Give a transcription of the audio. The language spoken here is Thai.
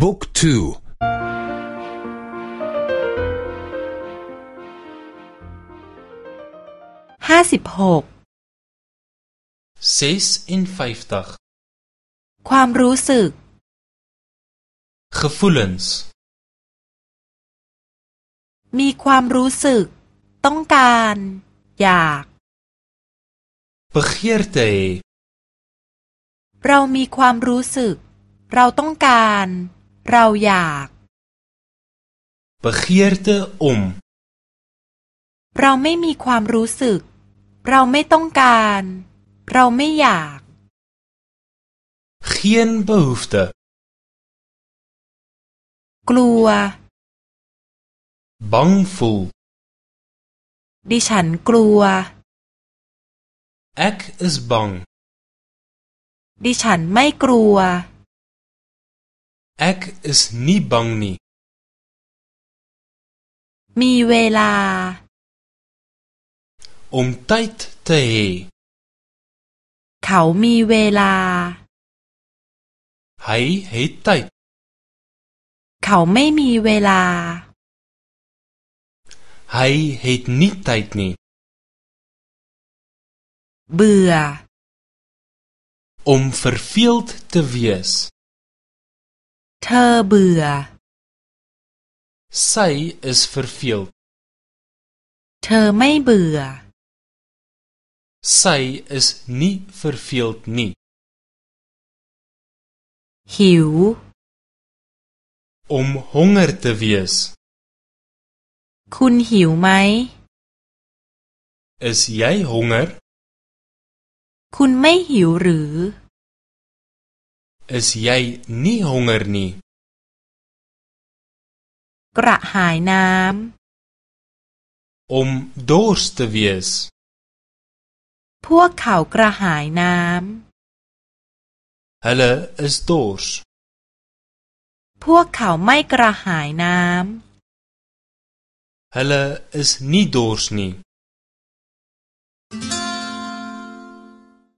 บุ๊กทูห้าสิบหกความรู้สึก gevoelens มีความรู้สึก ต้องการ อยาก begeerte เรามีความรู้สึก เราต้องการ เราอยาก begeerte om เราไม่มีความรู้สึก เราไม่ต้องการ เราไม่อยาก geen behoefte กลัว bang voel ดิฉันกลัว ek is bang ดิฉันไม่กลัว ek is nie bang nie มีเวลา om tyd te hê เขามีเวลา hy het tyd เขาไม่มีเวลา hy het nie tyd nie เบื่อ om verveeld te wees เธอเบื่อ sy is verveeld เธอไม่เบื่อ sy is nie verveeld nie หิว om honger te wees คุณหิวไหม is jy honger คุณไม่หิวหรือ is jy nie honger nie กระหายน้ำ om dors te wees พวกเขากระหายน้ำ hulle is dors พวกเขาไม่กระหายน้ำ hulle is nie dors nie